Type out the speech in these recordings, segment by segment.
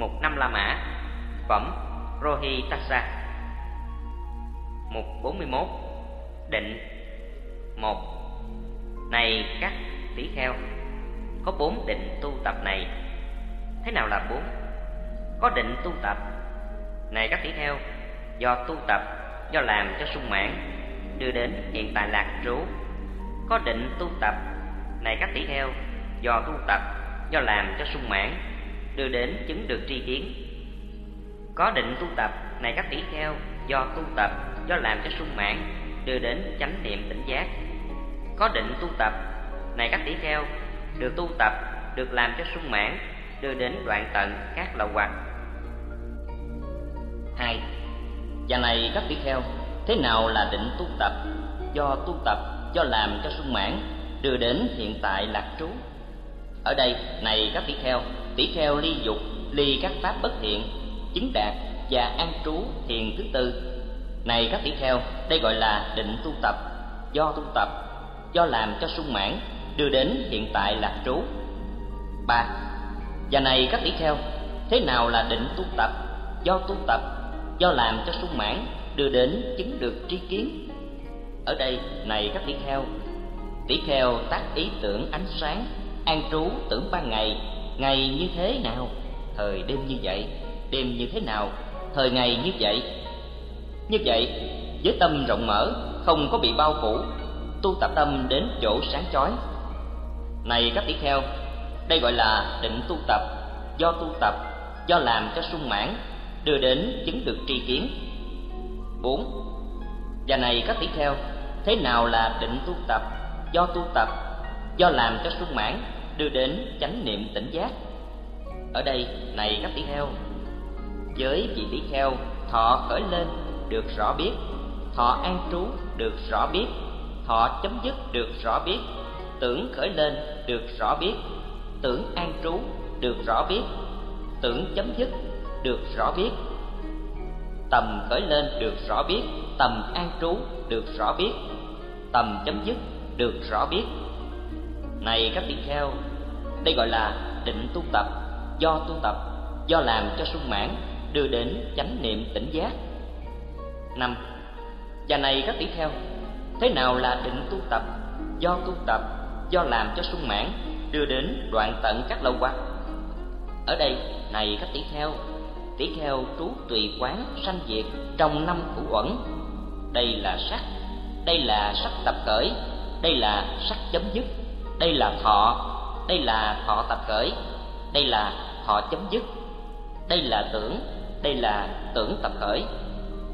một năm La Mã. Phẩm Rohitasa Mục 41 Định. Một. Này các tỷ kheo Có bốn định tu tập này Thế nào là bốn? Có định tu tập. Này các tỷ kheo Do tu tập, do làm cho sung mãn Đưa đến hiện tại lạc trú. Có định tu tập. Này các tỷ kheo Do tu tập, do làm cho sung mãn Đưa đến chứng được tri kiến. Có định tu tập Này các tỷ kheo Do tu tập, do làm cho sung mãn Đưa đến chánh niệm tỉnh giác. Có định tu tập này các tỷ kheo được tu tập được làm cho sung mãn đưa đến đoạn tận các lậu hoặc. Hai và này các tỷ kheo thế nào là định tu tập? Do tu tập do làm cho sung mãn đưa đến hiện tại lạc trú. Ở đây này các tỷ kheo tỷ kheo ly dục, ly các pháp bất thiện, chứng đạt và an trú thiền thứ tư. Này các tỷ kheo, đây gọi là định tu tập. Do tu tập, do làm cho sung mãn, đưa đến hiện tại lạc trú. Ba. Và này các tỷ kheo, thế nào là định tu tập? Do tu tập, do làm cho sung mãn, đưa đến chứng được tri kiến. Ở đây, này các tỷ kheo tỷ kheo tác ý tưởng ánh sáng, an trú tưởng ban ngày ngày như thế nào? Thời đêm như vậy, đêm như thế nào? Thời ngày như vậy. Như vậy, với tâm rộng mở, không có bị bao phủ, tu tập tâm đến chỗ sáng chói. Này các tỷ kheo, đây gọi là định tu tập. Do tu tập, do làm cho sung mãn, đưa đến chứng được tri kiến. Bốn, và này các tỷ kheo, thế nào là định tu tập? Do tu tập, do làm cho sung mãn đưa đến chánh niệm tỉnh giác. Ở đây, này các tỷ kheo, với vị tỷ kheo, thọ khởi lên được rõ biết, thọ an trú được rõ biết, thọ chấm dứt được rõ biết, tưởng khởi lên được rõ biết, tưởng an trú được rõ biết, tưởng chấm dứt được rõ biết, tầm khởi lên được rõ biết, tầm an trú được rõ biết, tầm chấm dứt được rõ biết. Này các tỷ kheo đây gọi là định tu tập. Do tu tập, do làm cho sung mãn, đưa đến chánh niệm tỉnh giác. Năm, và này các tỷ theo thế nào là định tu tập? Do tu tập, do làm cho sung mãn, đưa đến đoạn tận các lâu quan ở đây, này các tỷ theo tỷ theo trú tùy quán sanh diệt trong năm thủ uẩn. Đây là sắc, đây là sắc tập khởi, đây là sắc chấm dứt, đây là thọ đây là thọ tập khởi đây là thọ chấm dứt đây là tưởng đây là tưởng tập khởi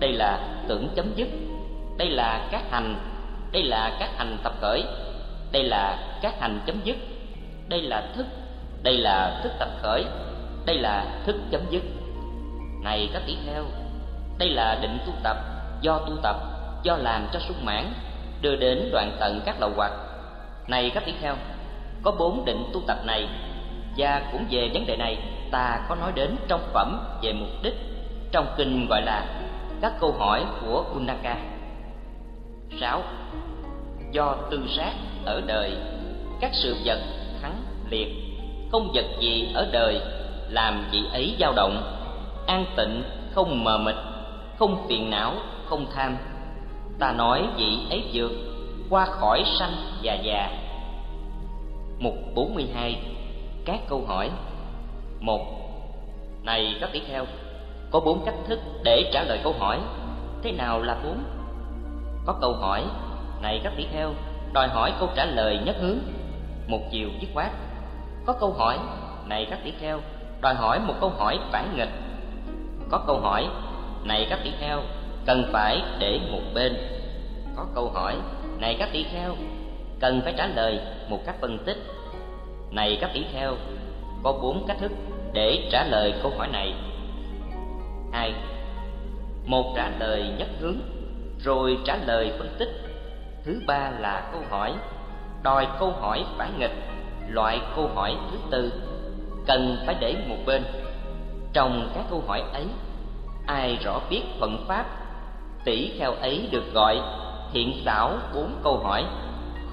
đây là tưởng chấm dứt đây là các hành đây là các hành tập khởi đây là các hành chấm dứt đây là thức đây là thức tập khởi đây là thức chấm dứt này các tỷ kheo đây là định tu tập do tu tập do làm cho sung mãn đưa đến đoạn tận các lậu hoặc này các tỷ kheo có bốn định tu tập này, và cũng về vấn đề này, ta có nói đến trong phẩm về mục đích. Trong kinh gọi là các câu hỏi của Unaka 6 do tư sát ở đời, các sự vật thắng liệt. Không vật gì ở đời làm vị ấy dao động. An tịnh, không mờ mịt, không phiền não, không tham. Ta nói vị ấy vượt qua khỏi sanh và già mục 42 các câu hỏi. Một. Này, các tỷ kheo, có bốn cách thức để trả lời câu hỏi. Thế nào là bốn? Có câu hỏi. Này, các tỷ kheo, đòi hỏi câu trả lời nhất hướng. Một chiều dứt khoát. Có câu hỏi. Này, các tỷ kheo, đòi hỏi một câu hỏi phản nghịch. Có câu hỏi. Này, các tỷ kheo, cần phải để một bên. Có câu hỏi. Này, các tỷ kheo cần phải trả lời một cách phân tích. Này các tỷ kheo, có bốn cách thức để trả lời câu hỏi này. Hai, một trả lời nhất hướng, rồi trả lời phân tích. Thứ ba là câu hỏi, đòi câu hỏi phản nghịch, loại câu hỏi thứ tư, cần phải để một bên. Trong các câu hỏi ấy, ai rõ biết phận pháp? Tỷ kheo ấy được gọi thiện xảo bốn câu hỏi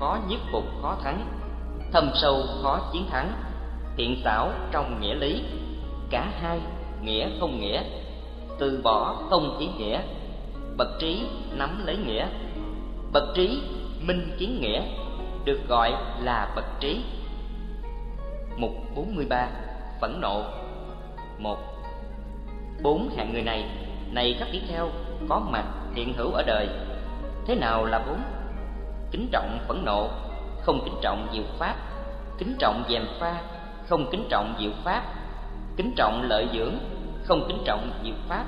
khó nhất phục khó thắng. Thâm sâu khó chiến thắng. Thiện xảo trong nghĩa lý. Cả hai nghĩa không nghĩa. Từ bỏ không ý nghĩa. Bậc trí nắm lấy nghĩa. Bậc trí minh kiến nghĩa được gọi là bậc trí. Mục 43 phẫn nộ. Một bốn hạng người này này các tỷ theo, có mặt hiện hữu ở đời. Thế nào là bốn? Kính trọng phẫn nộ, không kính trọng diệu pháp, kính trọng dèm pha, không kính trọng diệu pháp, kính trọng lợi dưỡng, không kính trọng diệu pháp,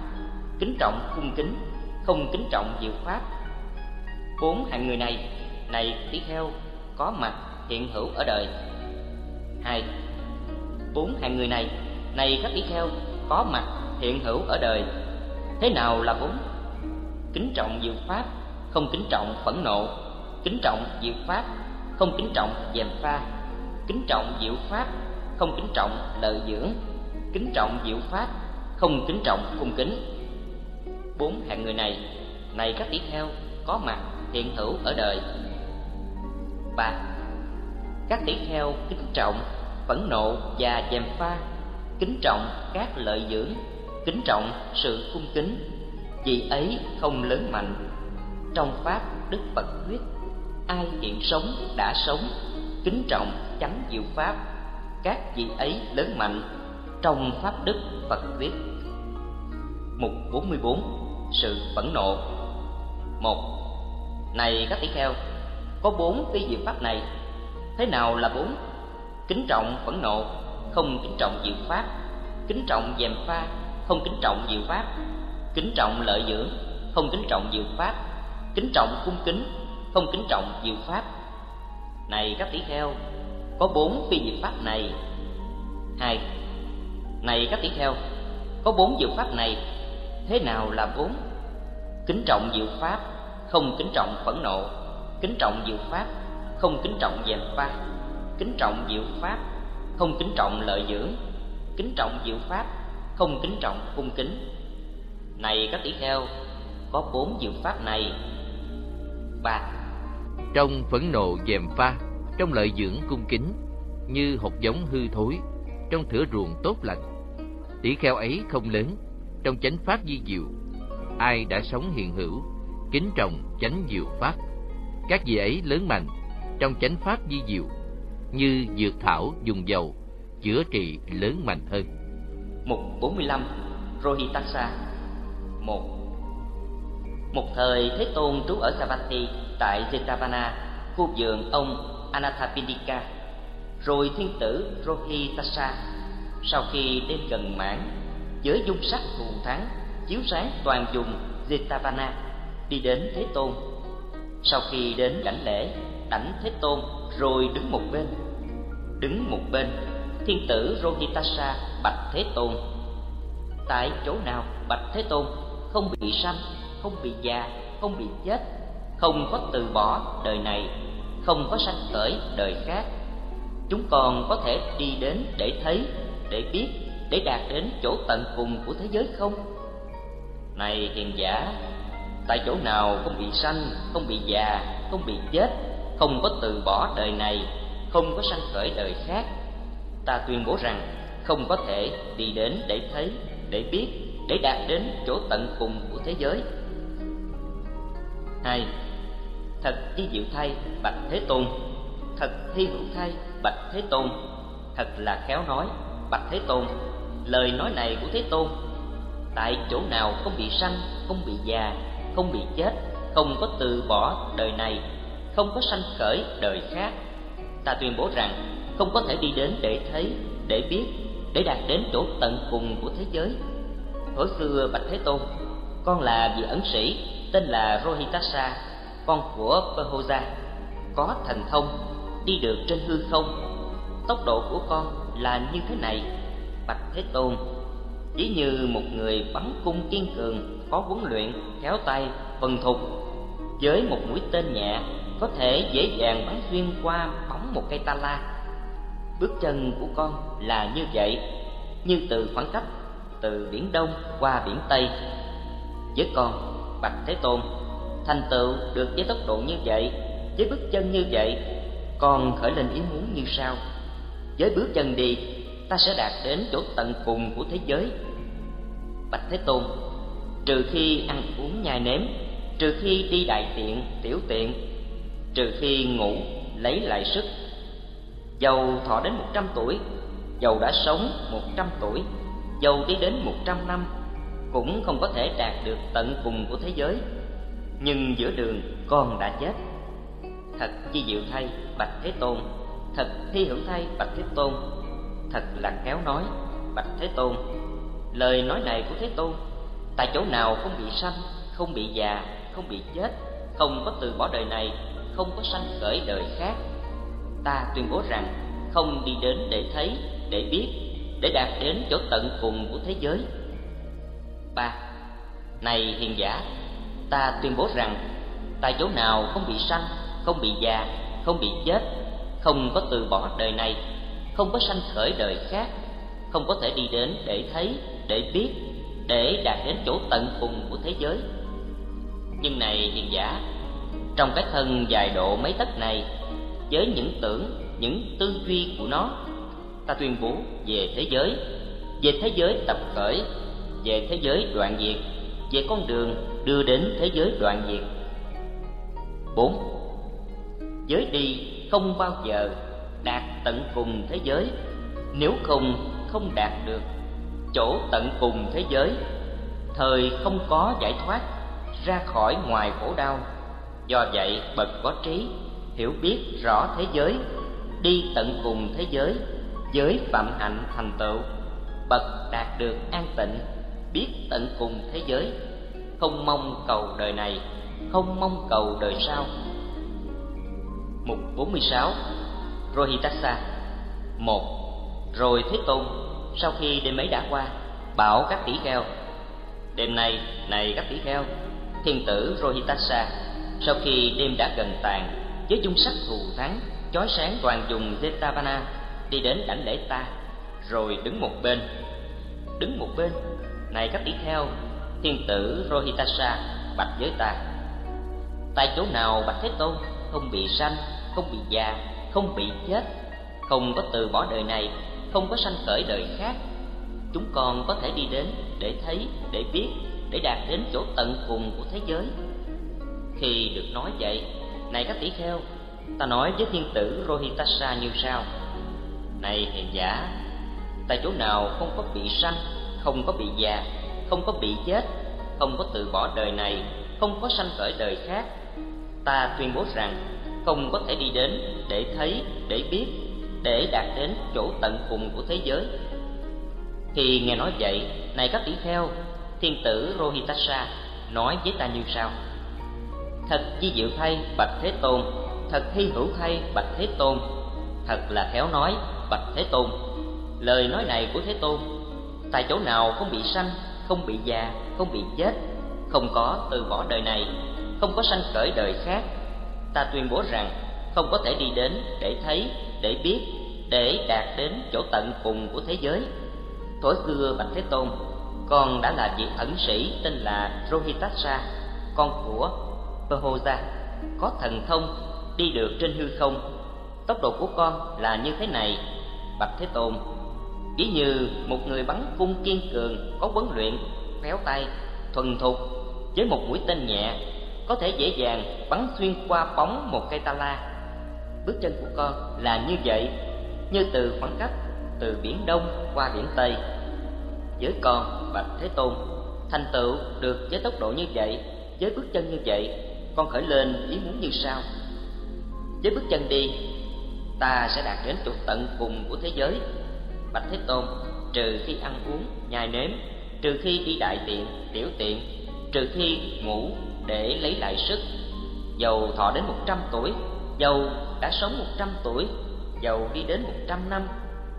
kính trọng cung kính, không kính trọng diệu pháp. Bốn hạng người này này tỷ kheo có mặt hiện hữu ở đời. Hai, bốn hạng người này này các tỷ kheo có mặt hiện hữu ở đời. Thế nào là bốn? Kính trọng diệu pháp, không kính trọng phẫn nộ kính trọng diệu pháp, không kính trọng dèm pha. Kính trọng diệu pháp, không kính trọng lợi dưỡng. Kính trọng diệu pháp, không kính trọng cung kính. Bốn hạng người này này các tỷ kheo, có mặt, hiện hữu ở đời. Ba, các tỷ kheo kính trọng, phẫn nộ và dèm pha. Kính trọng các lợi dưỡng, kính trọng sự cung kính. Vì ấy không lớn mạnh, trong pháp đức phật thuyết ai hiện sống đã sống. Kính trọng chánh diệu pháp. Các vị ấy lớn mạnh trong pháp đức phật thuyết. Mục 44 sự phẫn nộ. Một, này các tỷ kheo, có bốn phi diệu pháp này. Thế nào là bốn? Kính trọng phẫn nộ, không kính trọng diệu pháp. Kính trọng dèm pha, không kính trọng diệu pháp. Kính trọng lợi dưỡng, không kính trọng diệu pháp. Kính trọng cung kính không kính trọng diệu pháp. Này các tỷ kheo, có bốn phi diệu pháp này. Hai, này các tỷ kheo, có bốn diệu pháp này, thế nào là bốn? Kính trọng diệu pháp, không kính trọng phẫn nộ. Kính trọng diệu pháp, không kính trọng dèm pha. Kính trọng diệu pháp, không kính trọng lợi dưỡng. Kính trọng diệu pháp, không kính trọng cung kính. Này các tỷ kheo, có bốn diệu pháp này. Ba trong phẫn nộ dèm pha, trong lợi dưỡng cung kính, như hột giống hư thối, trong thửa ruộng tốt lành. Tỷ kheo ấy không lớn, trong chánh pháp di diệu, ai đã sống hiện hữu, kính trọng chánh diệu pháp. Các vị ấy lớn mạnh, trong chánh pháp di diệu, như dược thảo dùng dầu, chữa trị lớn mạnh hơn. Mục 45 Rohitasa. Một. Một thời Thế Tôn trú ở Savatthi tại Jetavana, khu vườn ông Anathapindika. Rồi thiên tử Rohitasa sau khi đêm gần mãn với dung sắc thù thắng chiếu sáng toàn vùng Jetavana đi đến Thế Tôn. Sau khi đến đảnh lễ, đảnh Thế Tôn rồi đứng một bên. Đứng một bên, thiên tử Rohitasa bạch Thế Tôn. Tại chỗ nào bạch Thế Tôn không bị sanh, không bị già, không bị chết, không có từ bỏ đời này, không có sanh khởi đời khác. Chúng còn có thể đi đến để thấy, để biết, để đạt đến chỗ tận cùng của thế giới không? Này hiền giả, tại chỗ nào không bị sanh, không bị già, không bị chết, không có từ bỏ đời này, không có sanh khởi đời khác, ta tuyên bố rằng không có thể đi đến để thấy, để biết, để đạt đến chỗ tận cùng của thế giới. Hai, thật chi diệu thay bạch thế tôn, thật thi hữu thay bạch thế tôn, thật là khéo nói bạch thế tôn. Lời nói này của thế tôn, tại chỗ nào không bị sanh, không bị già, không bị chết, không có từ bỏ đời này, không có sanh khởi đời khác. Ta tuyên bố rằng không có thể đi đến để thấy, để biết, để đạt đến chỗ tận cùng của thế giới. Hồi xưa Bạch Thế Tôn, con là vị ẩn sĩ tên là Rohitasa, con của Perhoja, có thành thông, đi được trên hư không. Tốc độ của con là như thế này, Bạch Thế Tôn, chỉ như một người bắn cung kiên cường, có huấn luyện, khéo tay, vần thục, với một mũi tên nhẹ có thể dễ dàng bắn xuyên qua bóng một cây ta la. Bước chân của con là như vậy, như từ khoảng cách từ biển Đông qua biển Tây. Với con, Bạch Thế Tôn, thành tựu được với tốc độ như vậy, với bước chân như vậy, còn khởi lên ý muốn như sau. Với bước chân đi, ta sẽ đạt đến chỗ tận cùng của thế giới. Bạch thế tôn trừ khi ăn uống nhai nếm trừ khi đi đại tiện tiểu tiện trừ khi ngủ lấy lại sức. Dầu thọ đến một trăm tuổi dầu đã sống một trăm tuổi dầu đi đến một trăm năm cũng không có thể đạt được tận cùng của thế giới nhưng giữa đường con đã chết. Thật chi diệu thay, bạch thế tôn. Thật thi hưởng thay, bạch thế tôn. Thật là khéo nói, bạch thế tôn. Lời nói này của thế tôn tại chỗ nào không bị sanh, không bị già, không bị chết, không có từ bỏ đời này, không có sanh khởi đời khác. Ta tuyên bố rằng không đi đến để thấy, để biết, để đạt đến chỗ tận cùng của thế giới. Ba, này hiền giả ta tuyên bố rằng tại chỗ nào không bị sanh, không bị già, không bị chết, không có từ bỏ đời này, không có sanh khởi đời khác, không có thể đi đến để thấy, để biết, để đạt đến chỗ tận cùng của thế giới. Nhưng này hiền giả, trong cái thân dài độ mấy tấc này, với những tưởng, những tư duy của nó, ta tuyên bố về thế giới, về thế giới tập khởi, về thế giới đoạn diệt, về con đường đưa đến thế giới đoạn diệt. Bốn, giới đi không bao giờ đạt tận cùng thế giới. Nếu không không đạt được chỗ tận cùng thế giới, thời không có giải thoát, ra khỏi ngoài khổ đau. Do vậy, bậc có trí hiểu biết rõ thế giới, đi tận cùng thế giới giới phạm hạnh thành tựu. Bậc đạt được an tịnh, biết tận cùng thế giới không mong cầu đời này không mong cầu đời sau. Mục 46 Rohitasa một Rồi Thế Tôn sau khi đêm ấy đã qua bảo các tỷ kheo đêm nay này các tỷ kheo thiên tử Rohitasa, sau khi đêm đã gần tàn với dung sắc thù thắng chói sáng toàn dùng Jetavana đi đến đảnh lễ ta rồi đứng một bên. Đứng một bên này các tỷ kheo thiên tử rohitasa, bạch với ta. Tại chỗ nào bạch thế tôn không bị sanh, không bị già, không bị chết, không có từ bỏ đời này, không có sanh khởi đời khác, chúng con có thể đi đến để thấy, để biết, để đạt đến chỗ tận cùng của thế giới. Khi được nói vậy, này các tỷ kheo, ta nói với thiên tử rohitasa như sau. Này hiền giả, tại chỗ nào không có bị sanh, không có bị già không có bị chết, không có từ bỏ đời này, không có sanh khởi đời khác. Ta tuyên bố rằng không có thể đi đến để thấy, để biết, để đạt đến chỗ tận cùng của thế giới. Khi nghe nói vậy, này các tỷ kheo, thiên tử rohitasa nói với ta như sau. Thật di diệu thay bạch thế tôn, thật hy hữu thay bạch thế tôn. Thật là khéo nói bạch thế tôn. Lời nói này của thế tôn, tại chỗ nào không bị sanh không bị già không bị chết không có từ bỏ đời này không có sanh khởi đời khác. Ta tuyên bố rằng không có thể đi đến để thấy để biết để đạt đến chỗ tận cùng của thế giới. Tối xưa bạch thế tôn con đã là vị ẩn sĩ tên là Rohitasa, con của pahoja có thần thông đi được trên hư không. Tốc độ của con là như thế này. Bạch thế tôn ví như một người bắn cung kiên cường có huấn luyện, khéo tay, thuần thục, với một mũi tên nhẹ, có thể dễ dàng bắn xuyên qua bóng một cây ta la. Bước chân của con là như vậy, như từ khoảng cách từ biển đông qua biển tây. Với con bạch thế tôn, thành tựu được với tốc độ như vậy, với bước chân như vậy, con khởi lên ý muốn như sau. Với bước chân đi, ta sẽ đạt đến chỗ tận cùng của thế giới bạch thế tôn, trừ khi ăn uống, nhai nếm, trừ khi đi đại tiện, tiểu tiện, trừ khi ngủ để lấy lại sức. Dầu thọ đến một trăm tuổi, dầu đã sống một trăm tuổi, dầu đi đến một trăm năm,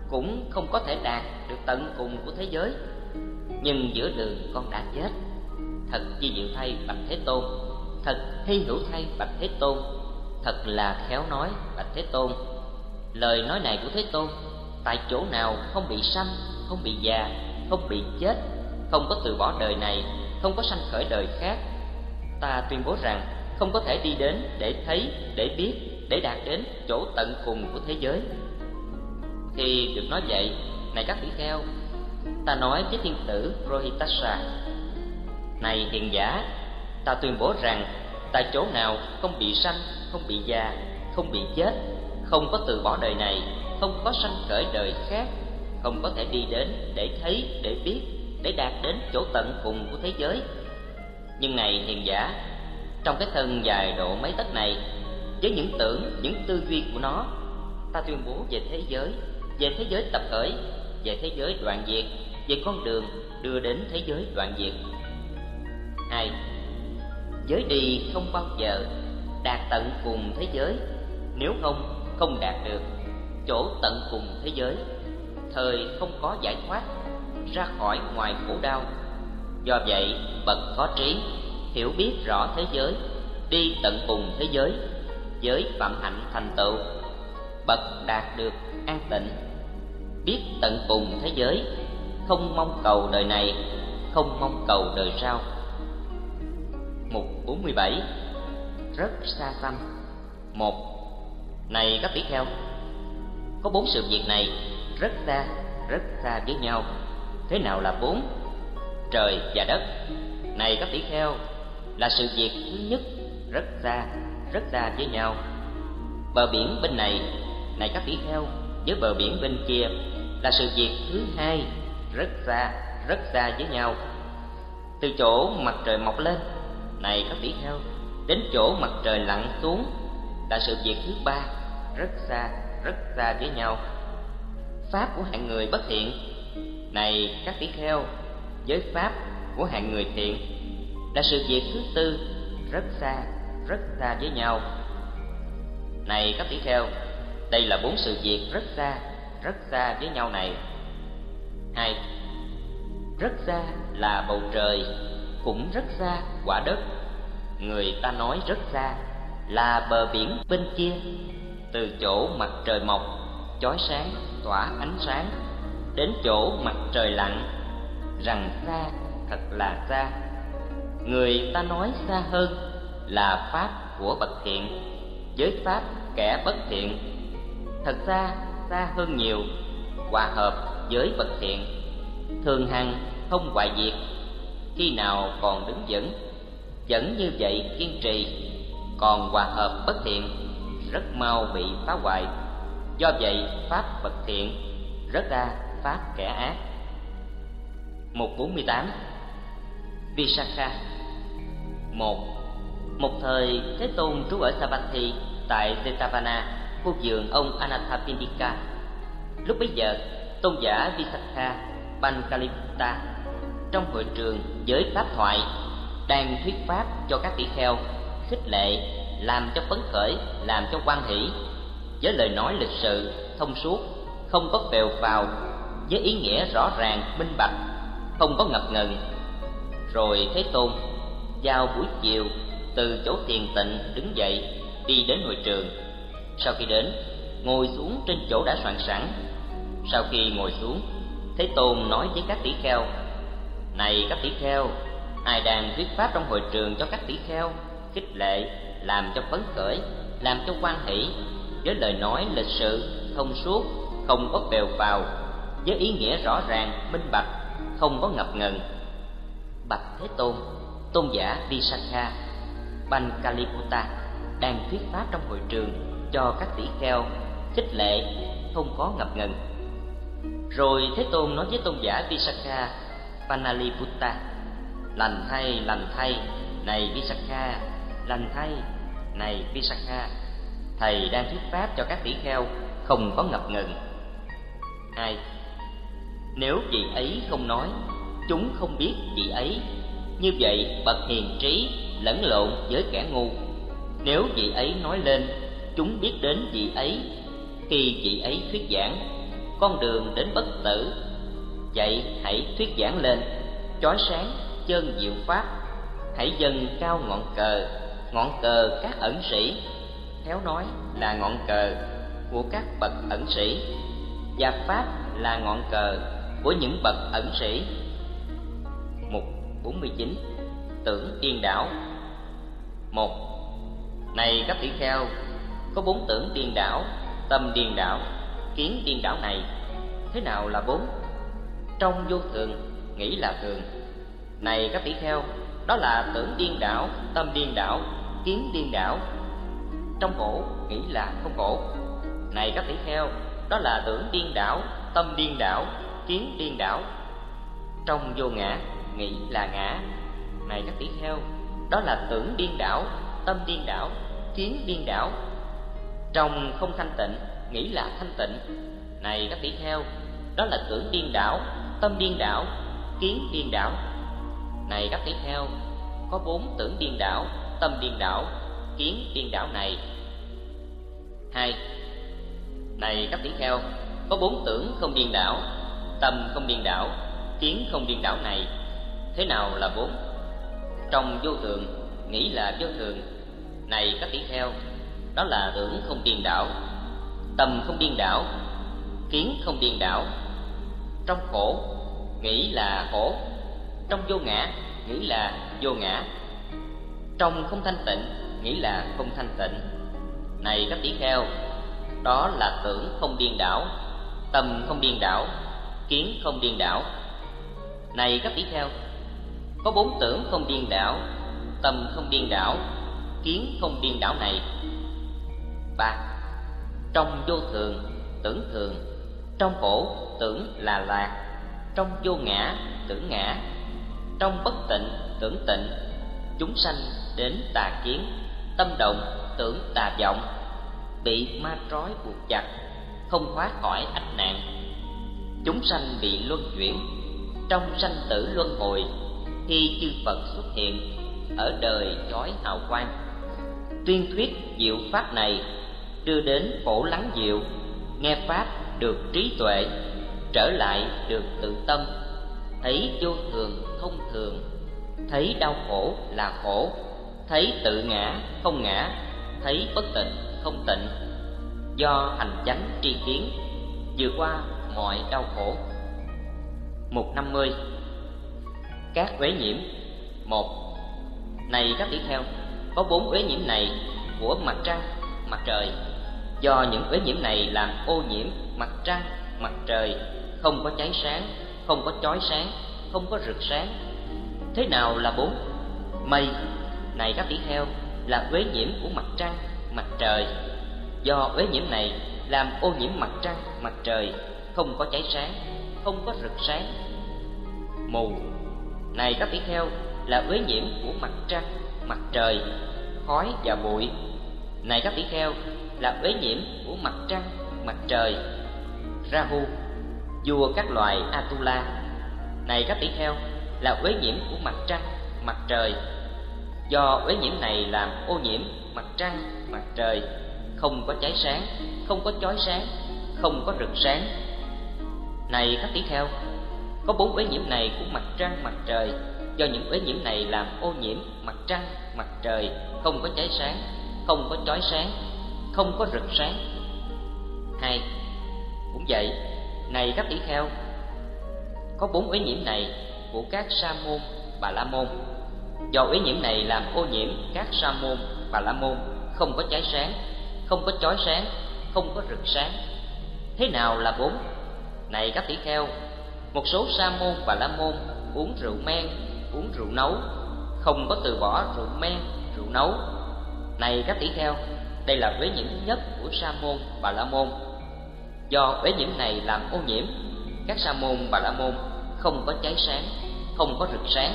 cũng không có thể đạt được tận cùng của thế giới. Nhưng giữa đường con đã chết. Thật chi diệu thay bạch thế tôn, thật hy hữu thay bạch thế tôn, thật là khéo nói bạch thế tôn. Lời nói này của thế tôn tại chỗ nào không bị sanh, không bị già, không bị chết, không có từ bỏ đời này, không có sanh khởi đời khác. Ta tuyên bố rằng không có thể đi đến để thấy, để biết, để đạt đến chỗ tận cùng của thế giới. Khi được nói vậy, này các tỷ kheo, ta nói với thiên tử rohitasa này hiền giả, ta tuyên bố rằng tại chỗ nào không bị sanh, không bị già, không bị chết, không có từ bỏ đời này không có sanh khởi đời khác, không có thể đi đến để thấy, để biết, để đạt đến chỗ tận cùng của thế giới. Nhưng này hiền giả, trong cái thân dài độ mấy tấc này, với những tưởng, những tư duy của nó, ta tuyên bố về thế giới, về thế giới tập khởi, về thế giới đoạn diệt, về con đường đưa đến thế giới đoạn diệt. Hai, giới đi không bao giờ đạt tận cùng thế giới, nếu không không đạt được chỗ tận cùng thế giới. Thời không có giải thoát, ra khỏi ngoài khổ đau. Do vậy, bậc có trí hiểu biết rõ thế giới, đi tận cùng thế giới giới phạm hạnh thành tựu. Bậc đạt được an tịnh, biết tận cùng thế giới, không mong cầu đời này, không mong cầu đời sau. Mục 47 rất xa xăm. Một, này các tỷ kheo có bốn sự việc này rất xa rất xa với nhau. Thế nào là bốn? Trời và đất. Này các tỷ kheo, là sự việc thứ nhất, rất xa rất xa với nhau. Bờ biển bên này này các tỷ kheo, với bờ biển bên kia, là sự việc thứ hai, rất xa rất xa với nhau. Từ chỗ mặt trời mọc lên, này các tỷ kheo, đến chỗ mặt trời lặn xuống, là sự việc thứ ba, rất xa rất xa với nhau. Pháp của hạng người bất thiện. Này, các tỷ kheo với pháp của hạng người thiện là sự việc thứ tư rất xa rất xa với nhau. Này, các tỷ kheo, đây là bốn sự việc rất xa rất xa với nhau này. Hai, rất xa là bầu trời, cũng rất xa quả đất. Người ta nói rất xa là bờ biển bên kia từ chỗ mặt trời mọc, chói sáng, tỏa ánh sáng. Đến chỗ mặt trời lặn, rằng xa thật là xa người ta nói xa hơn là pháp của bậc thiện. Với pháp kẻ bất thiện, thật ra xa hơn nhiều, hòa hợp với bậc thiện. Thường hằng không hoại diệt, khi nào còn đứng vững, vẫn như vậy kiên trì, còn hòa hợp bất thiện rất mau bị phá hoại. Do vậy pháp bậc thiện rất ra pháp kẻ ác. 148 Visakha một. Một thời Thế Tôn trú ở Savatthi tại Jetavana, khu vườn ông Anathapindika. Lúc bấy giờ, tôn giả Visakha Pankaliputta trong hội trường giới pháp thoại đang thuyết pháp cho các tỷ kheo, khích lệ, làm cho phấn khởi, làm cho quan hỷ, với lời nói lịch sự, thông suốt, không có phèo phào, với ý nghĩa rõ ràng, minh bạch, không có ngập ngừng. Rồi Thế Tôn vào buổi chiều từ chỗ tiền tịnh đứng dậy đi đến hội trường. Sau khi đến, ngồi xuống trên chỗ đã soạn sẵn. Sau khi ngồi xuống, Thế Tôn nói với các tỷ kheo: "Này các tỷ kheo, ai đang thuyết pháp trong hội trường cho các tỷ kheo, khích lệ, làm cho phấn khởi, làm cho quan hỷ, với lời nói lịch sự, thông suốt, không có bèo vào, với ý nghĩa rõ ràng, minh bạch, không có ngập ngừng." Bạch Thế Tôn, tôn giả Visakha, Bankaliputta đang thuyết pháp trong hội trường cho các tỷ kheo khích lệ không có ngập ngừng rồi thế tôn nói với tôn giả visakha panaliputta lành thay lành thay này visakha lành thay. Này visakha thầy đang thuyết pháp cho các tỷ kheo, không có ngập ngừng. Hai nếu vị ấy không nói, chúng không biết vị ấy. Như vậy, bậc hiền trí lẫn lộn với kẻ ngu. Nếu vị ấy nói lên, chúng biết đến vị ấy. Khi vị ấy thuyết giảng, con đường đến bất tử. Vậy hãy thuyết giảng lên, chói sáng chân diệu pháp. Hãy dâng cao ngọn cờ ngọn cờ các ẩn sĩ. Khéo nói là ngọn cờ của các bậc ẩn sĩ và pháp là ngọn cờ của những bậc ẩn sĩ. Mục 49 tưởng điên đảo. Một này các tỷ kheo có bốn tưởng điên đảo tâm điên đảo kiến điên đảo này. Thế nào là bốn? Trong vô thường nghĩ là thường. Này các tỷ kheo đó là tưởng điên đảo, tâm điên đảo, kiến điên đảo. Trong khổ nghĩ là không khổ này các tỷ kheo, đó là tưởng điên đảo, tâm điên đảo, kiến điên đảo. Trong vô ngã, nghĩ là ngã. Này các tỷ kheo, đó là tưởng điên đảo, tâm điên đảo, kiến điên đảo. Trong không thanh tịnh, nghĩ là thanh tịnh. Này các tỷ kheo, đó là tưởng điên đảo, tâm điên đảo, kiến điên đảo này các tỷ kheo có bốn tưởng điên đảo, tâm điên đảo, kiến điên đảo này. Hai, này các tỷ kheo có bốn tưởng không điên đảo, tâm không điên đảo, kiến không điên đảo này. Thế nào là bốn? Trong vô thường, nghĩ là vô thường. Này các tỷ kheo đó là tưởng không điên đảo, tâm không điên đảo, kiến không điên đảo. Trong khổ, nghĩ là khổ trong vô ngã, nghĩ là vô ngã. Trong không thanh tịnh, nghĩ là không thanh tịnh. Này các tỷ kheo, đó là tưởng không điên đảo, tâm không điên đảo, kiến không điên đảo. Này các tỷ kheo, có bốn tưởng không điên đảo, tâm không điên đảo, kiến không điên đảo này. Ba, trong vô thường, tưởng thường. Trong khổ, tưởng là lạc. Trong vô ngã, tưởng ngã trong bất tịnh, tưởng tịnh, chúng sanh đến tà kiến, tâm động, tưởng tà vọng, bị ma trói buộc chặt, không thoát khỏi ách nạn. Chúng sanh bị luân chuyển. Trong sanh tử luân hồi, khi chư phật xuất hiện, ở đời chói hào quang. Tuyên thuyết diệu pháp này đưa đến phổ lắng diệu, nghe pháp được trí tuệ, trở lại được tự tâm thấy vô thường không thường, thấy đau khổ là khổ, thấy tự ngã không ngã, thấy bất tịnh không tịnh. Do hành chánh tri kiến, vượt qua mọi đau khổ. Mục năm mươi, các uế nhiễm. Một, này các tỷ kheo, có bốn uế nhiễm này của mặt trăng, mặt trời. Do những uế nhiễm này làm ô nhiễm mặt trăng, mặt trời, không có cháy sáng không có chói sáng, không có rực sáng. Thế nào là bốn? Mây. Này các tỷ theo là uế nhiễm của mặt trăng, mặt trời. Do uế nhiễm này làm ô nhiễm mặt trăng, mặt trời không có cháy sáng, không có rực sáng. Mù. Này các tỷ theo là uế nhiễm của mặt trăng, mặt trời, khói và bụi. Này các tỷ theo là uế nhiễm của mặt trăng, mặt trời. Rahu vua các loài atula. Này các tỷ kheo là uế nhiễm của mặt trăng, mặt trời. Do uế nhiễm này làm ô nhiễm mặt trăng, mặt trời. Không có cháy sáng, không có chói sáng, không có rực sáng. Này các tỷ kheo có bốn uế nhiễm này của mặt trăng, mặt trời. Do những uế nhiễm này làm ô nhiễm mặt trăng, mặt trời. Không có cháy sáng, không có chói sáng, không có rực sáng. Hai cũng vậy này các tỷ kheo, có bốn ý nhiễm này của các sa môn, bà la môn. Do ý nhiễm này làm ô nhiễm các sa môn, bà la môn, không có cháy sáng, không có chói sáng, không có rực sáng. Thế nào là bốn? Này các tỷ kheo, một số sa môn và la môn uống rượu men, uống rượu nấu, không có từ bỏ rượu men, rượu nấu. Này các tỷ kheo, đây là uế nhiễm thứ nhất của sa môn và la môn do uế nhiễm này làm ô nhiễm, các sa môn và la môn không có cháy sáng, không có rực sáng.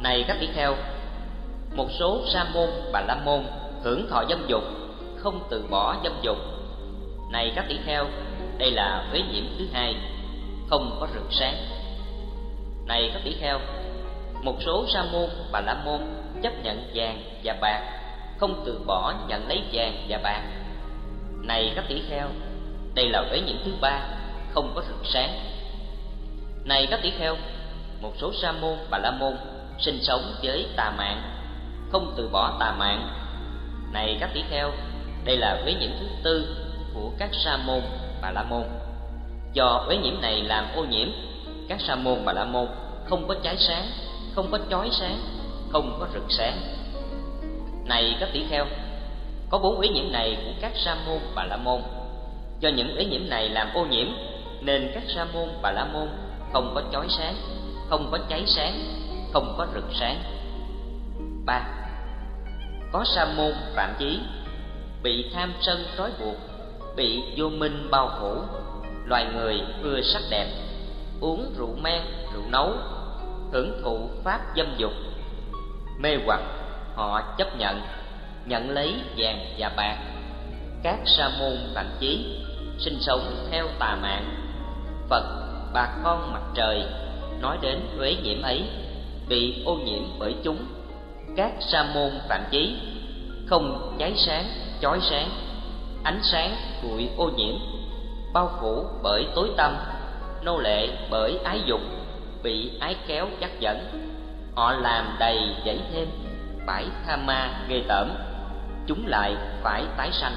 Này các tỷ kheo, một số sa môn và la môn hưởng thọ dâm dục, không từ bỏ dâm dục. Này các tỷ kheo, đây là uế nhiễm thứ hai, không có rực sáng. Này các tỷ kheo, một số sa môn và la môn chấp nhận vàng và bạc, không từ bỏ nhận lấy vàng và bạc. Này các tỷ kheo đây là uế nhiễm thứ ba, không có rực sáng. Này các tỷ kheo, một số sa môn và la môn sinh sống với tà mạng, không từ bỏ tà mạng. Này các tỷ kheo, đây là uế nhiễm thứ tư của các sa môn và la môn. Do uế nhiễm này làm ô nhiễm, các sa môn và la môn không có cháy sáng, không có chói sáng, không có rực sáng. Này các tỷ kheo, có bốn uế nhiễm này của các sa môn và la môn do những ý nhiễm này làm ô nhiễm, nên các sa môn bà la môn không có chói sáng, không có cháy sáng, không có rực sáng. Ba, có sa môn phạm chí, bị tham sân trói buộc, bị vô minh bao phủ. Loài người ưa sắc đẹp, uống rượu men, rượu nấu, hưởng thụ pháp dâm dục. Mê hoặc, họ chấp nhận nhận lấy vàng và bạc. Các sa môn phạm chí sinh sống theo tà mạng. Phật, bà con mặt trời, nói đến uế nhiễm ấy, bị ô nhiễm bởi chúng. Các sa môn phạm chí, không cháy sáng, chói sáng, ánh sáng bụi ô nhiễm, bao phủ bởi tối tăm, nô lệ bởi ái dục, bị ái kéo chắc dẫn. Họ làm đầy dẫy thêm phải tha ma ghê tởm, chúng lại phải tái sanh.